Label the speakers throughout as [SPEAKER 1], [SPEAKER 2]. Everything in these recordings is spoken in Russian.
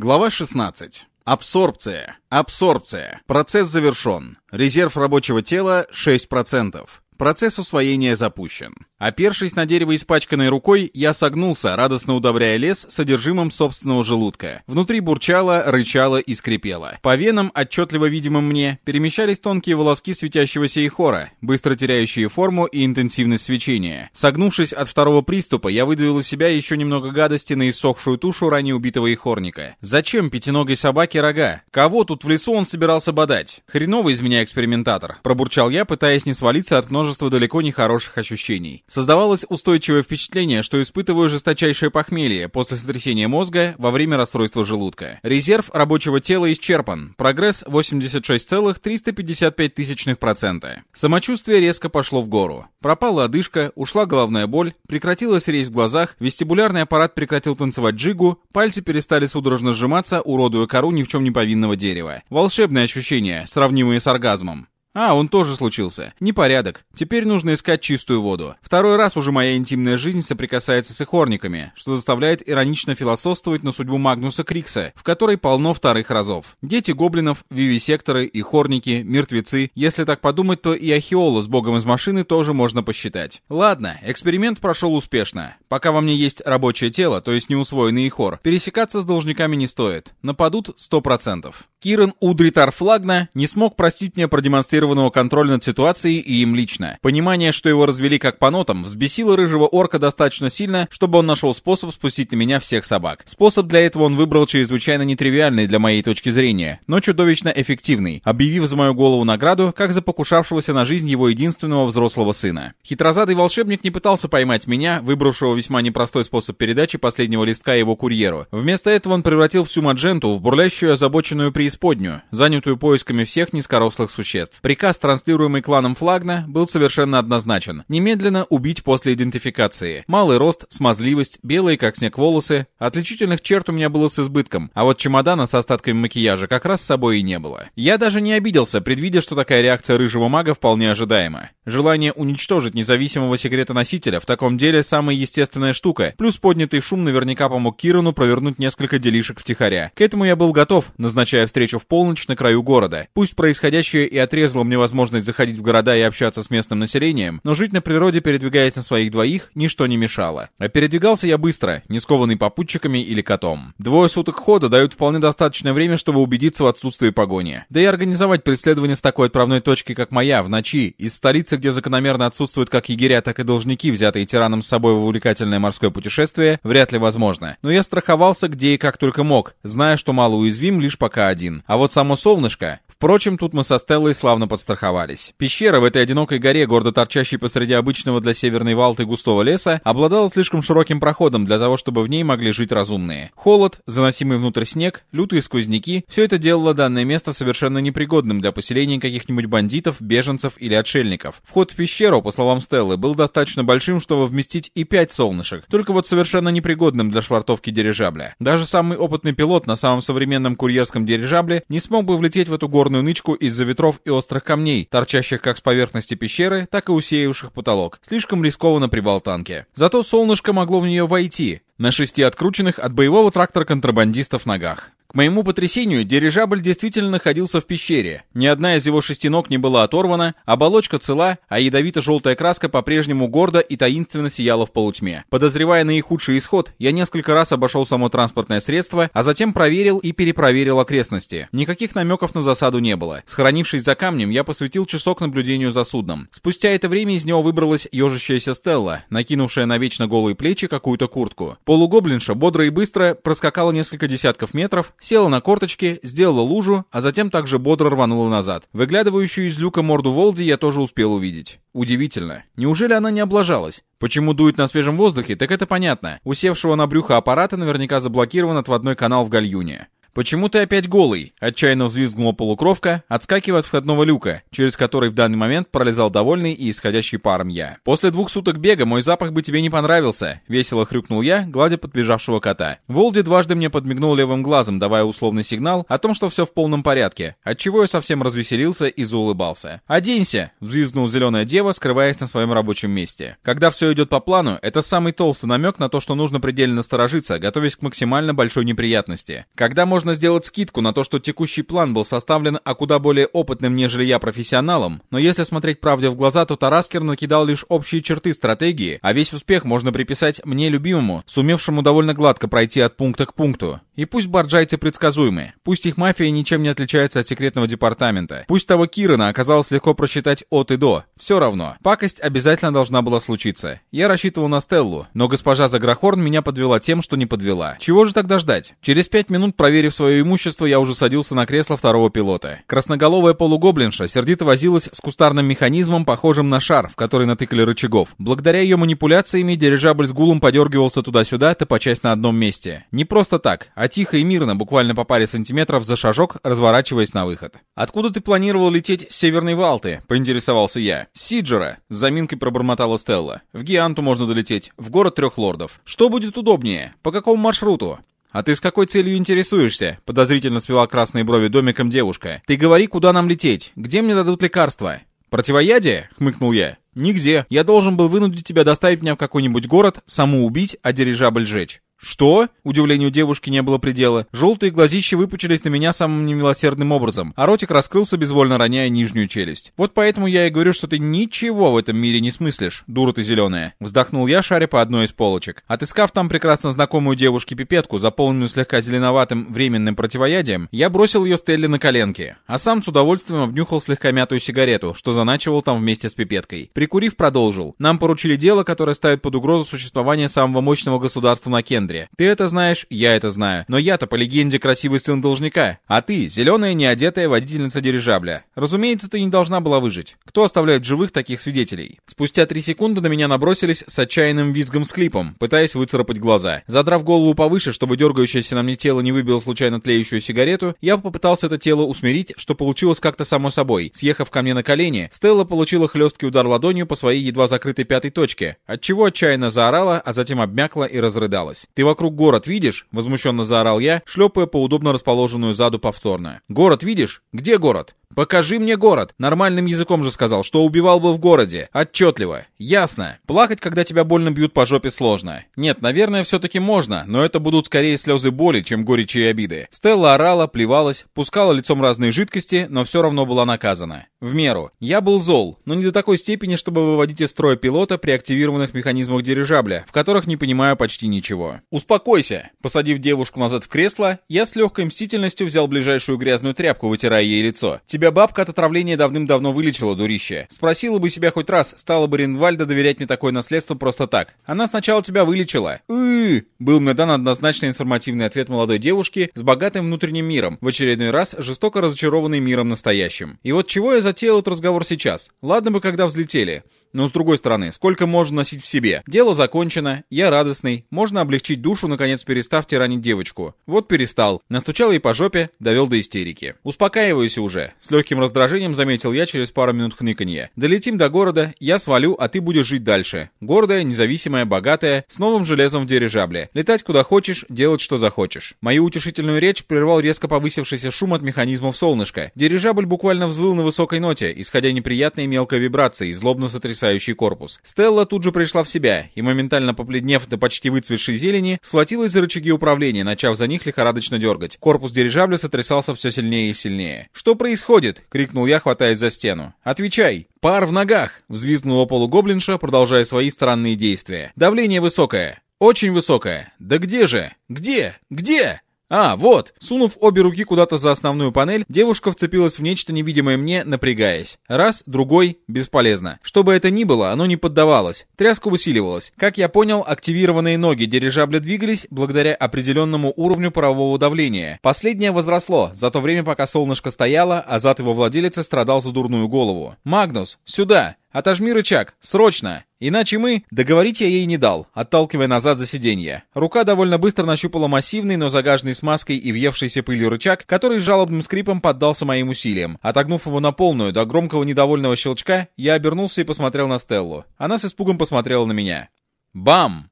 [SPEAKER 1] Глава 16. Абсорбция. Абсорбция. Процесс завершен. Резерв рабочего тела 6%. Процесс усвоения запущен. Опершись на дерево испачканной рукой, я согнулся, радостно удобряя лес содержимым собственного желудка. Внутри бурчало, рычало и скрипело. По венам, отчетливо видимым мне, перемещались тонкие волоски светящегося ихора, быстро теряющие форму и интенсивность свечения. Согнувшись от второго приступа, я выдавил из себя еще немного гадости на иссохшую тушу ранее убитого ихорника. Зачем пятиногой собаке рога? Кого тут в лесу он собирался бодать? Хреновый из меня экспериментатор. Пробурчал я, пытаясь не свалиться от множества далеко не хороших ощущений. Создавалось устойчивое впечатление, что испытываю жесточайшее похмелье после сотрясения мозга во время расстройства желудка. Резерв рабочего тела исчерпан. Прогресс 86,355%. Самочувствие резко пошло в гору. Пропала одышка, ушла головная боль, прекратилась резь в глазах, вестибулярный аппарат прекратил танцевать джигу, пальцы перестали судорожно сжиматься, уродуя кору ни в чем не повинного дерева. Волшебные ощущения, сравнимые с оргазмом. А, он тоже случился. Непорядок. Теперь нужно искать чистую воду. Второй раз уже моя интимная жизнь соприкасается с ихорниками, что заставляет иронично философствовать на судьбу Магнуса Крикса, в которой полно вторых разов. Дети гоблинов, вивисекторы, ихорники, мертвецы. Если так подумать, то и Ахиола с богом из машины тоже можно посчитать. Ладно, эксперимент прошел успешно. Пока во мне есть рабочее тело, то есть неусвоенный ихор, пересекаться с должниками не стоит. Нападут 100%. Киран Удритар Флагна не смог простить мне продемонстрировать гарантированного контроля над ситуацией и им лично. Понимание, что его развели как по нотам, взбесило рыжего орка достаточно сильно, чтобы он нашел способ спустить на меня всех собак. Способ для этого он выбрал чрезвычайно нетривиальный для моей точки зрения, но чудовищно эффективный, объявив за мою голову награду, как за покушавшегося на жизнь его единственного взрослого сына. Хитрозадый волшебник не пытался поймать меня, выбравшего весьма непростой способ передачи последнего листка его курьеру. Вместо этого он превратил всю Мадженту в бурлящую озабоченную преисподнюю, занятую поисками всех низкорослых существ. Приказ, транслируемый кланом Флагна, был совершенно однозначен. Немедленно убить после идентификации. Малый рост, смазливость, белые как снег волосы. Отличительных черт у меня было с избытком, а вот чемодана с остатками макияжа как раз с собой и не было. Я даже не обиделся, предвидя, что такая реакция рыжего мага вполне ожидаема. Желание уничтожить независимого секретоносителя в таком деле самая естественная штука, плюс поднятый шум наверняка помог Кирану провернуть несколько делишек втихаря. К этому я был готов, назначая встречу в полночь на краю города. Пусть происходящее и отрезало отрезало мне возможность заходить в города и общаться с местным населением, но жить на природе, передвигаясь на своих двоих, ничто не мешало. А передвигался я быстро, не скованный попутчиками или котом. Двое суток хода дают вполне достаточное время, чтобы убедиться в отсутствии погони. Да и организовать преследование с такой отправной точки, как моя, в ночи, из столицы, где закономерно отсутствуют как егеря, так и должники, взятые тираном с собой в увлекательное морское путешествие, вряд ли возможно. Но я страховался где и как только мог, зная, что мало уязвим лишь пока один. А вот само солнышко... Впрочем, тут мы со Стеллой славно подстраховались. Пещера в этой одинокой горе, гордо торчащей посреди обычного для северной Валты густого леса, обладала слишком широким проходом для того, чтобы в ней могли жить разумные. Холод, заносимый внутрь снег, лютые сквозняки — все это делало данное место совершенно непригодным для поселения каких-нибудь бандитов, беженцев или отшельников. Вход в пещеру, по словам Стеллы, был достаточно большим, чтобы вместить и пять солнышек, только вот совершенно непригодным для швартовки дирижабля. Даже самый опытный пилот на самом современном курьерском дирижабле не смог бы влететь в эту горную нычку из-за ветров и острых камней, торчащих как с поверхности пещеры, так и усеявших потолок. Слишком рискованно при болтанке. Зато солнышко могло в нее войти, на шести открученных от боевого трактора контрабандистов ногах. К моему потрясению, дирижабль действительно находился в пещере. Ни одна из его шести ног не была оторвана, оболочка цела, а ядовито-желтая краска по-прежнему гордо и таинственно сияла в полутьме. Подозревая наихудший исход, я несколько раз обошел само транспортное средство, а затем проверил и перепроверил окрестности. Никаких намеков на засаду не было. Схоронившись за камнем, я посвятил часок наблюдению за судном. Спустя это время из него выбралась ежащаяся Стелла, накинувшая на вечно голые плечи какую-то куртку. Полугоблинша бодро и быстро проскакала несколько десятков метров, села на корточки, сделала лужу, а затем также бодро рванула назад. Выглядывающую из люка морду Волди я тоже успел увидеть. Удивительно. Неужели она не облажалась? Почему дует на свежем воздухе, так это понятно. Усевшего на брюхо аппарата наверняка заблокирован отводной канал в гальюне. «Почему ты опять голый?» — отчаянно взвизгнула полукровка, отскакивая от входного люка, через который в данный момент пролезал довольный и исходящий паром я. «После двух суток бега мой запах бы тебе не понравился», — весело хрюкнул я, гладя подбежавшего кота. Волди дважды мне подмигнул левым глазом, давая условный сигнал о том, что все в полном порядке, отчего я совсем развеселился и заулыбался. «Оденься!» — взвизгнул зеленая дева, скрываясь на своем рабочем месте. Когда все идет по плану, это самый толстый намек на то, что нужно предельно насторожиться, готовясь к максимально большой неприятности. Когда можно сделать скидку на то, что текущий план был составлен а куда более опытным, нежели я профессионалом, но если смотреть правде в глаза, то Тараскер накидал лишь общие черты стратегии, а весь успех можно приписать мне любимому, сумевшему довольно гладко пройти от пункта к пункту. И пусть борджайцы предсказуемы, пусть их мафия ничем не отличается от секретного департамента, пусть того Кирана оказалось легко просчитать от и до, все равно, пакость обязательно должна была случиться. Я рассчитывал на Стеллу, но госпожа Заграхорн меня подвела тем, что не подвела. Чего же тогда ждать? Через пять минут, проверив свое имущество, я уже садился на кресло второго пилота. Красноголовая полугоблинша сердито возилась с кустарным механизмом, похожим на шар, в который натыкали рычагов. Благодаря ее манипуляциями дирижабль с гулом подергивался туда-сюда, топочась на одном месте. Не просто так, а тихо и мирно, буквально по паре сантиметров за шажок, разворачиваясь на выход. «Откуда ты планировал лететь с Северной Валты?» — поинтересовался я. «Сиджера», — с заминкой пробормотала Стелла. «В Гианту можно долететь, в город трех лордов. Что будет удобнее? По какому маршруту?» «А ты с какой целью интересуешься?» — подозрительно свела красные брови домиком девушка. «Ты говори, куда нам лететь? Где мне дадут лекарства?» «Противоядие?» — хмыкнул я. «Нигде. Я должен был вынудить тебя доставить меня в какой-нибудь город, саму убить, а дирижабль сжечь. «Что?» — удивлению девушки не было предела. Желтые глазища выпучились на меня самым немилосердным образом, а ротик раскрылся, безвольно роняя нижнюю челюсть. «Вот поэтому я и говорю, что ты ничего в этом мире не смыслишь, дура ты зеленая!» Вздохнул я, шаря по одной из полочек. Отыскав там прекрасно знакомую девушке пипетку, заполненную слегка зеленоватым временным противоядием, я бросил ее Стелле на коленки, а сам с удовольствием обнюхал слегка мятую сигарету, что заначивал там вместе с пипеткой. Прикурив, продолжил. Нам поручили дело, которое ставит под угрозу существование самого мощного государства на Кендре Кендре. Ты это знаешь, я это знаю. Но я-то по легенде красивый сын должника. А ты, зеленая неодетая водительница дирижабля. Разумеется, ты не должна была выжить. Кто оставляет живых таких свидетелей? Спустя три секунды на меня набросились с отчаянным визгом с клипом, пытаясь выцарапать глаза. Задрав голову повыше, чтобы дергающееся на мне тело не выбило случайно тлеющую сигарету, я попытался это тело усмирить, что получилось как-то само собой. Съехав ко мне на колени, Стелла получила хлесткий удар ладонью по своей едва закрытой пятой точке, отчего отчаянно заорала, а затем обмякла и разрыдалась. «Ты вокруг город видишь?» — возмущенно заорал я, шлепая по удобно расположенную заду повторно. «Город видишь? Где город?» «Покажи мне город!» Нормальным языком же сказал, что убивал бы в городе. Отчетливо. Ясно. Плакать, когда тебя больно бьют по жопе, сложно. Нет, наверное, все-таки можно, но это будут скорее слезы боли, чем горечи и обиды. Стелла орала, плевалась, пускала лицом разные жидкости, но все равно была наказана. В меру. Я был зол, но не до такой степени, чтобы выводить из строя пилота при активированных механизмах дирижабля, в которых не понимаю почти ничего. «Успокойся!» Посадив девушку назад в кресло, я с легкой мстительностью взял ближайшую грязную тряпку, вытирая ей лицо. Тебя бабка от отравления давным-давно вылечила, дурище. Спросила бы себя хоть раз, стала бы Ринвальда доверять мне такое наследство просто так. Она сначала тебя вылечила. «Ы-ы-ы!» Был мне дан однозначно информативный ответ молодой девушки с богатым внутренним миром, в очередной раз жестоко разочарованный миром настоящим. И вот чего я затеял этот разговор сейчас? Ладно бы, когда взлетели. Но с другой стороны, сколько можно носить в себе? Дело закончено, я радостный, можно облегчить душу, наконец перестав тиранить девочку. Вот перестал. Настучал ей по жопе, довел до истерики. Успокаивайся уже. С легким раздражением заметил я через пару минут хныканья. Долетим до города, я свалю, а ты будешь жить дальше. Гордая, независимая, богатая, с новым железом в дирижабле. Летать куда хочешь, делать что захочешь. Мою утешительную речь прервал резко повысившийся шум от механизмов солнышка. Дирижабль буквально взвыл на высокой ноте, исходя неприятной мелкой вибрации, злобно сотрясая потрясающий корпус. Стелла тут же пришла в себя и, моментально побледнев до почти выцветшей зелени, схватилась за рычаги управления, начав за них лихорадочно дергать. Корпус дирижабля сотрясался все сильнее и сильнее. «Что происходит?» — крикнул я, хватаясь за стену. «Отвечай!» «Пар в ногах!» — взвизгнула полугоблинша, продолжая свои странные действия. «Давление высокое!» «Очень высокое! Да где же? Где? Где?» А, вот! Сунув обе руки куда-то за основную панель, девушка вцепилась в нечто невидимое мне, напрягаясь. Раз, другой, бесполезно. Что бы это ни было, оно не поддавалось. Тряска усиливалась. Как я понял, активированные ноги дирижабля двигались благодаря определенному уровню парового давления. Последнее возросло, за то время, пока солнышко стояло, а зад его владелицы страдал за дурную голову. «Магнус, сюда!» «Отожми рычаг! Срочно! Иначе мы...» Договорить я ей не дал, отталкивая назад за сиденье. Рука довольно быстро нащупала массивный, но загаженный смазкой и въевшийся пылью рычаг, который жалобным скрипом поддался моим усилиям. Отогнув его на полную, до громкого недовольного щелчка, я обернулся и посмотрел на Стеллу. Она с испугом посмотрела на меня. Бам!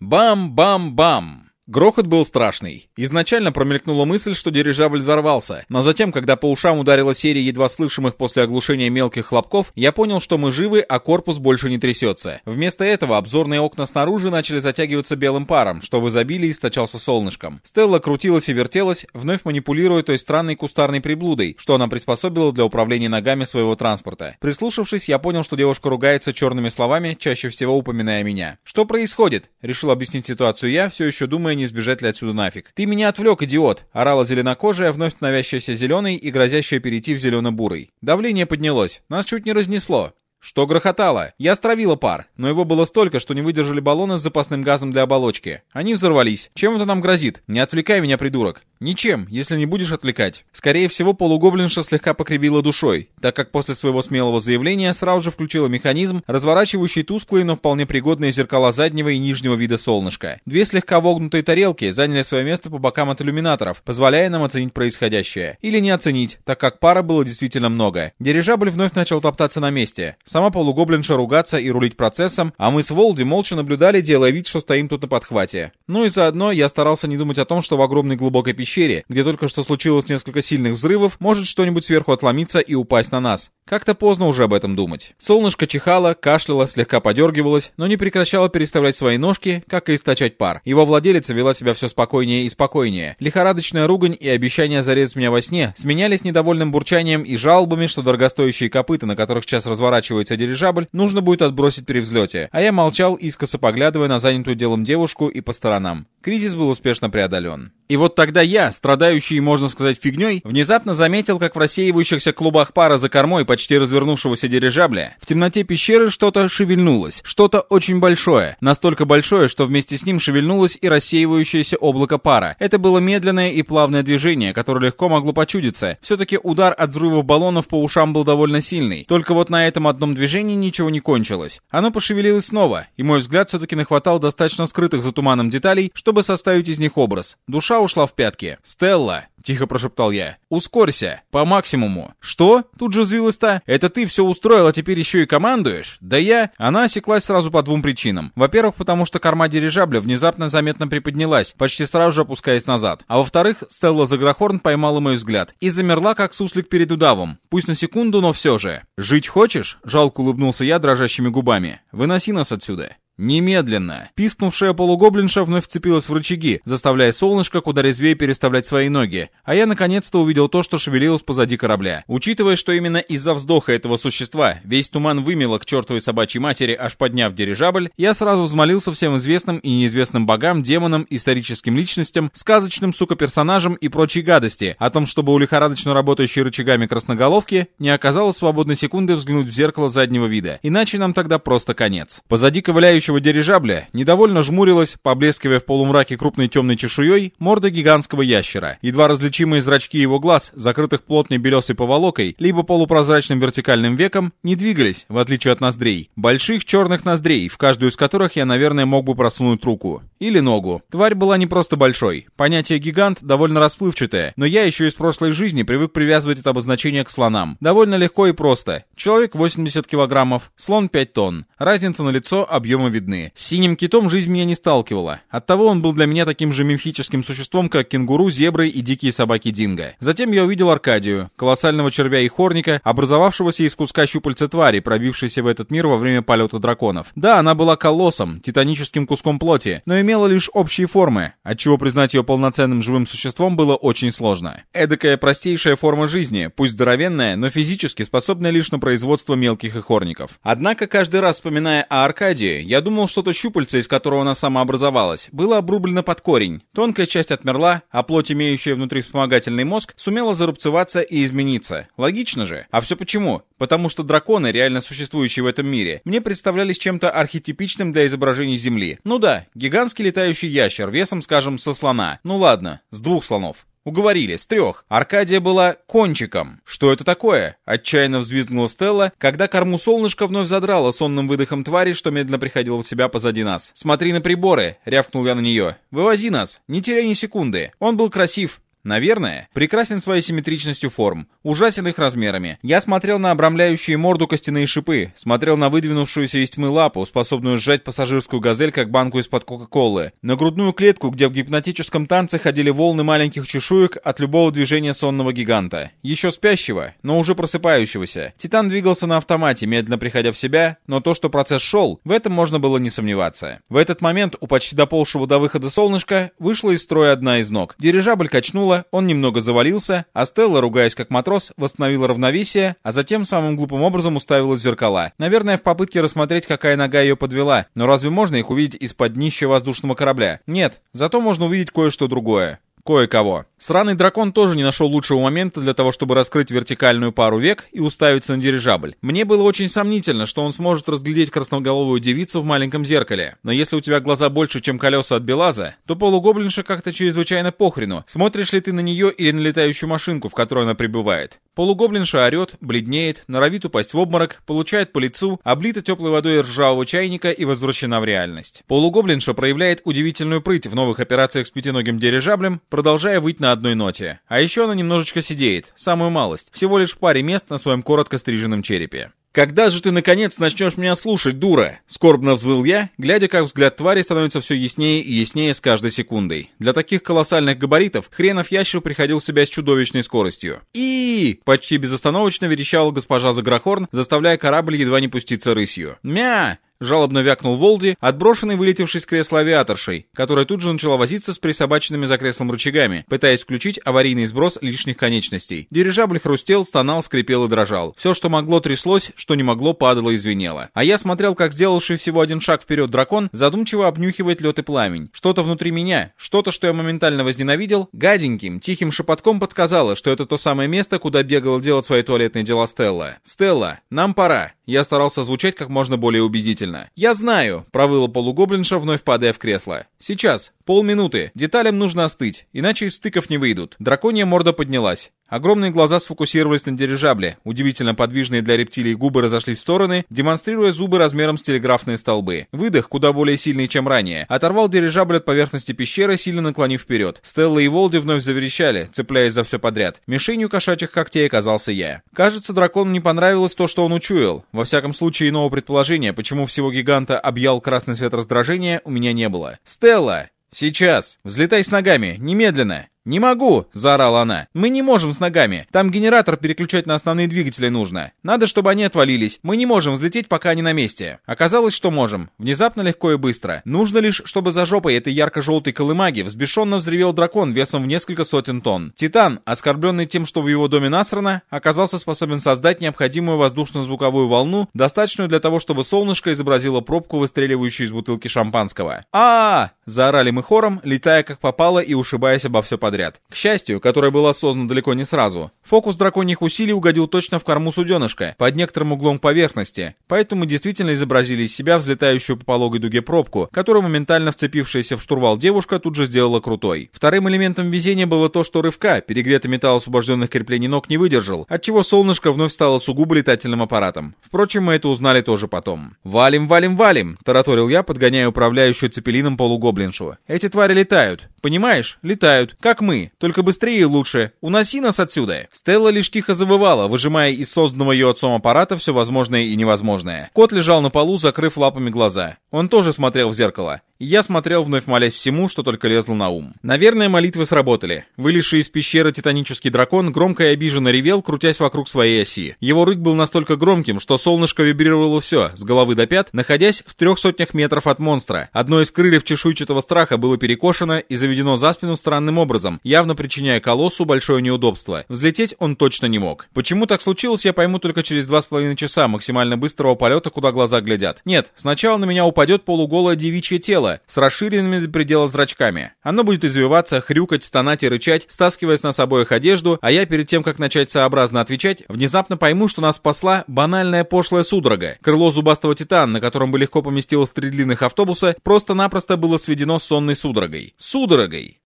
[SPEAKER 1] Бам-бам-бам! Грохот был страшный. Изначально промелькнула мысль, что дирижабль взорвался, но затем, когда по ушам ударила серия едва слышимых после оглушения мелких хлопков, я понял, что мы живы, а корпус больше не трясется. Вместо этого обзорные окна снаружи начали затягиваться белым паром, что в изобилии источался солнышком. Стелла крутилась и вертелась, вновь манипулируя той странной кустарной приблудой, что она приспособила для управления ногами своего транспорта. Прислушавшись, я понял, что девушка ругается черными словами, чаще всего упоминая меня. «Что происходит?» — решил объяснить ситуацию я, все еще думая, не сбежать ли отсюда нафиг. «Ты меня отвлек, идиот!» — орала зеленокожая, вновь становящаяся зеленой и грозящая перейти в зелено-бурый. Давление поднялось. Нас чуть не разнесло. Что грохотало? Я стравила пар, но его было столько, что не выдержали баллоны с запасным газом для оболочки. Они взорвались. Чем это нам грозит? Не отвлекай меня, придурок. Ничем, если не будешь отвлекать. Скорее всего, полугоблинша слегка покривила душой, так как после своего смелого заявления сразу же включила механизм, разворачивающий тусклые, но вполне пригодные зеркала заднего и нижнего вида солнышка. Две слегка вогнутые тарелки заняли свое место по бокам от иллюминаторов, позволяя нам оценить происходящее. Или не оценить, так как пара было действительно много. Дирижабль вновь начал топтаться на месте сама полугоблинша ругаться и рулить процессом, а мы с Волди молча наблюдали, делая вид, что стоим тут на подхвате. Ну и заодно я старался не думать о том, что в огромной глубокой пещере, где только что случилось несколько сильных взрывов, может что-нибудь сверху отломиться и упасть на нас. Как-то поздно уже об этом думать. Солнышко чихало, кашляло, слегка подергивалось, но не прекращало переставлять свои ножки, как и источать пар. Его владелица вела себя все спокойнее и спокойнее. Лихорадочная ругань и обещание зарезать меня во сне сменялись недовольным бурчанием и жалобами, что дорогостоящие копыта, на которых сейчас разворачивается дирижабль, нужно будет отбросить при взлете. А я молчал, искоса поглядывая на занятую делом девушку и по сторонам. Кризис был успешно преодолен. И вот тогда я, страдающий, можно сказать, фигней, внезапно заметил, как в рассеивающихся клубах пара за кормой почти развернувшегося дирижабля в темноте пещеры что-то шевельнулось, что-то очень большое, настолько большое, что вместе с ним шевельнулось и рассеивающееся облако пара. Это было медленное и плавное движение, которое легко могло почудиться. Все-таки удар от взрывов баллонов по ушам был довольно сильный. Только вот на этом одном движении ничего не кончилось. Оно пошевелилось снова, и мой взгляд все-таки нахватал достаточно скрытых за туманом деталей, чтобы составить из них образ. Душа ушла в пятки. «Стелла!» — тихо прошептал я. «Ускорься! По максимуму!» «Что?» — тут же взвилась та. «Это ты все устроил, а теперь еще и командуешь?» «Да я...» Она осеклась сразу по двум причинам. Во-первых, потому что корма дирижабля внезапно заметно приподнялась, почти сразу же опускаясь назад. А во-вторых, Стелла Загрохорн поймала мой взгляд и замерла, как суслик перед удавом. Пусть на секунду, но все же. «Жить хочешь?» — жалко улыбнулся я дрожащими губами. «Выноси нас отсюда». Немедленно! Пискнувшая полугоблинша вновь вцепилась в рычаги, заставляя солнышко куда резвее переставлять свои ноги. А я наконец-то увидел то, что шевелилось позади корабля. Учитывая, что именно из-за вздоха этого существа весь туман вымело к чертовой собачьей матери, аж подняв дирижабль, я сразу взмолился всем известным и неизвестным богам, демонам, историческим личностям, сказочным, сука, персонажам и прочей гадости, о том, чтобы у лихорадочно работающей рычагами красноголовки не оказалось свободной секунды взглянуть в зеркало заднего вида. Иначе нам тогда просто конец. Позади ковыляющий летающего дирижабля недовольно жмурилась, поблескивая в полумраке крупной темной чешуей, морда гигантского ящера. Едва различимые зрачки его глаз, закрытых плотной белесой поволокой, либо полупрозрачным вертикальным веком, не двигались, в отличие от ноздрей. Больших черных ноздрей, в каждую из которых я, наверное, мог бы просунуть руку. Или ногу. Тварь была не просто большой. Понятие «гигант» довольно расплывчатое, но я еще из прошлой жизни привык привязывать это обозначение к слонам. Довольно легко и просто. Человек 80 килограммов, слон 5 тонн. Разница на лицо, объема видны. С синим китом жизнь меня не сталкивала. Оттого он был для меня таким же мифическим существом, как кенгуру, зебры и дикие собаки Динго. Затем я увидел Аркадию, колоссального червя и хорника, образовавшегося из куска щупальца твари, пробившейся в этот мир во время полета драконов. Да, она была колоссом, титаническим куском плоти, но имела лишь общие формы, отчего признать ее полноценным живым существом было очень сложно. Эдакая простейшая форма жизни, пусть здоровенная, но физически способная лишь на производство мелких ихорников. Однако каждый раз вспоминая о Аркадии, я думал, что то щупальце, из которого она самообразовалась, было обрублено под корень. Тонкая часть отмерла, а плоть, имеющая внутри вспомогательный мозг, сумела зарубцеваться и измениться. Логично же. А все почему? Потому что драконы, реально существующие в этом мире, мне представлялись чем-то архетипичным для изображений Земли. Ну да, гигантский летающий ящер, весом, скажем, со слона. Ну ладно, с двух слонов. Уговорили, с трех. Аркадия была кончиком. Что это такое? Отчаянно взвизгнула Стелла, когда корму солнышко вновь задрало сонным выдохом твари, что медленно приходило в себя позади нас. «Смотри на приборы!» — рявкнул я на нее. «Вывози нас! Не теряй ни секунды!» Он был красив, Наверное, прекрасен своей симметричностью форм, ужасен их размерами. Я смотрел на обрамляющие морду костяные шипы, смотрел на выдвинувшуюся из тьмы лапу, способную сжать пассажирскую газель, как банку из-под Кока-Колы, на грудную клетку, где в гипнотическом танце ходили волны маленьких чешуек от любого движения сонного гиганта. Еще спящего, но уже просыпающегося. Титан двигался на автомате, медленно приходя в себя, но то, что процесс шел, в этом можно было не сомневаться. В этот момент у почти доползшего до выхода солнышка вышла из строя одна из ног. Дирижабль качнула, упала, он немного завалился, а Стелла, ругаясь как матрос, восстановила равновесие, а затем самым глупым образом уставилась в зеркала. Наверное, в попытке рассмотреть, какая нога ее подвела. Но разве можно их увидеть из-под днища воздушного корабля? Нет, зато можно увидеть кое-что другое кое-кого. Сраный дракон тоже не нашел лучшего момента для того, чтобы раскрыть вертикальную пару век и уставиться на дирижабль. Мне было очень сомнительно, что он сможет разглядеть красноголовую девицу в маленьком зеркале. Но если у тебя глаза больше, чем колеса от Белаза, то полугоблинша как-то чрезвычайно похрену, смотришь ли ты на нее или на летающую машинку, в которой она прибывает. Полугоблинша орет, бледнеет, норовит упасть в обморок, получает по лицу, облита теплой водой ржавого чайника и возвращена в реальность. Полугоблинша проявляет удивительную прыть в новых операциях с пятиногим дирижаблем, продолжая выть на одной ноте. А еще она немножечко сидеет, самую малость, всего лишь в паре мест на своем коротко стриженном черепе. «Когда же ты, наконец, начнешь меня слушать, дура?» Скорбно взвыл я, глядя, как взгляд твари становится все яснее и яснее с каждой секундой. Для таких колоссальных габаритов хренов ящер приходил в себя с чудовищной скоростью. и почти безостановочно верещала госпожа Загрохорн, заставляя корабль едва не пуститься рысью. «Мя! Жалобно вякнул Волди, отброшенный вылетевший с кресла авиаторшей, которая тут же начала возиться с присобаченными за креслом рычагами, пытаясь включить аварийный сброс лишних конечностей. Дирижабль хрустел, стонал, скрипел и дрожал. Все, что могло, тряслось, что не могло, падало и звенело. А я смотрел, как сделавший всего один шаг вперед дракон задумчиво обнюхивает лед и пламень. Что-то внутри меня, что-то, что я моментально возненавидел, гаденьким, тихим шепотком подсказало, что это то самое место, куда бегала делать свои туалетные дела Стелла. «Стелла, нам пора!» Я старался звучать как можно более убедительно. «Я знаю», — провыла полугоблинша, вновь падая в кресло. «Сейчас. Полминуты. Деталям нужно остыть, иначе из стыков не выйдут». Драконья морда поднялась. Огромные глаза сфокусировались на дирижабле, удивительно подвижные для рептилий губы разошлись в стороны, демонстрируя зубы размером с телеграфные столбы. Выдох, куда более сильный, чем ранее, оторвал дирижабль от поверхности пещеры, сильно наклонив вперед. Стелла и Волди вновь заверещали, цепляясь за все подряд. Мишенью кошачьих когтей оказался я. Кажется, дракону не понравилось то, что он учуял. Во всяком случае, иного предположения, почему всего гиганта объял красный свет раздражения, у меня не было. «Стелла!» «Сейчас! Взлетай с ногами! Немедленно!» «Не могу!» — заорала она. «Мы не можем с ногами. Там генератор переключать на основные двигатели нужно. Надо, чтобы они отвалились. Мы не можем взлететь, пока они на месте». Оказалось, что можем. Внезапно, легко и быстро. Нужно лишь, чтобы за жопой этой ярко-желтой колымаги взбешенно взревел дракон весом в несколько сотен тонн. Титан, оскорбленный тем, что в его доме насрано, оказался способен создать необходимую воздушно-звуковую волну, достаточную для того, чтобы солнышко изобразило пробку, выстреливающую из бутылки шампанского. а, -а, -а Заорали мы хором, летая как попало и ушибаясь обо все подряд подряд. К счастью, которое было осознано далеко не сразу, фокус драконьих усилий угодил точно в корму суденышка, под некоторым углом поверхности, поэтому мы действительно изобразили из себя взлетающую по пологой дуге пробку, которую моментально вцепившаяся в штурвал девушка тут же сделала крутой. Вторым элементом везения было то, что рывка, перегретый металл освобожденных креплений ног не выдержал, отчего солнышко вновь стало сугубо летательным аппаратом. Впрочем, мы это узнали тоже потом. «Валим, валим, валим!» — тараторил я, подгоняя управляющую цепелином полугоблиншу. «Эти твари летают. Понимаешь? Летают. Как мы, только быстрее и лучше. Уноси нас отсюда!» Стелла лишь тихо завывала, выжимая из созданного ее отцом аппарата все возможное и невозможное. Кот лежал на полу, закрыв лапами глаза. Он тоже смотрел в зеркало. Я смотрел, вновь молясь всему, что только лезло на ум. Наверное, молитвы сработали. Вылезший из пещеры титанический дракон громко и обиженно ревел, крутясь вокруг своей оси. Его рык был настолько громким, что солнышко вибрировало все, с головы до пят, находясь в трех сотнях метров от монстра. Одно из крыльев чешуйчатого страха было перекошено и заведено за спину странным образом, явно причиняя колоссу большое неудобство. Взлететь он точно не мог. Почему так случилось, я пойму только через два с половиной часа максимально быстрого полета, куда глаза глядят. Нет, сначала на меня упадет полуголое девичье тело, тело с расширенными до предела зрачками. Оно будет извиваться, хрюкать, стонать и рычать, стаскивая с нас обоих одежду, а я перед тем, как начать сообразно отвечать, внезапно пойму, что нас спасла банальная пошлая судорога. Крыло зубастого титана, на котором бы легко поместилось три длинных автобуса, просто-напросто было сведено сонной судорогой. Судорогой!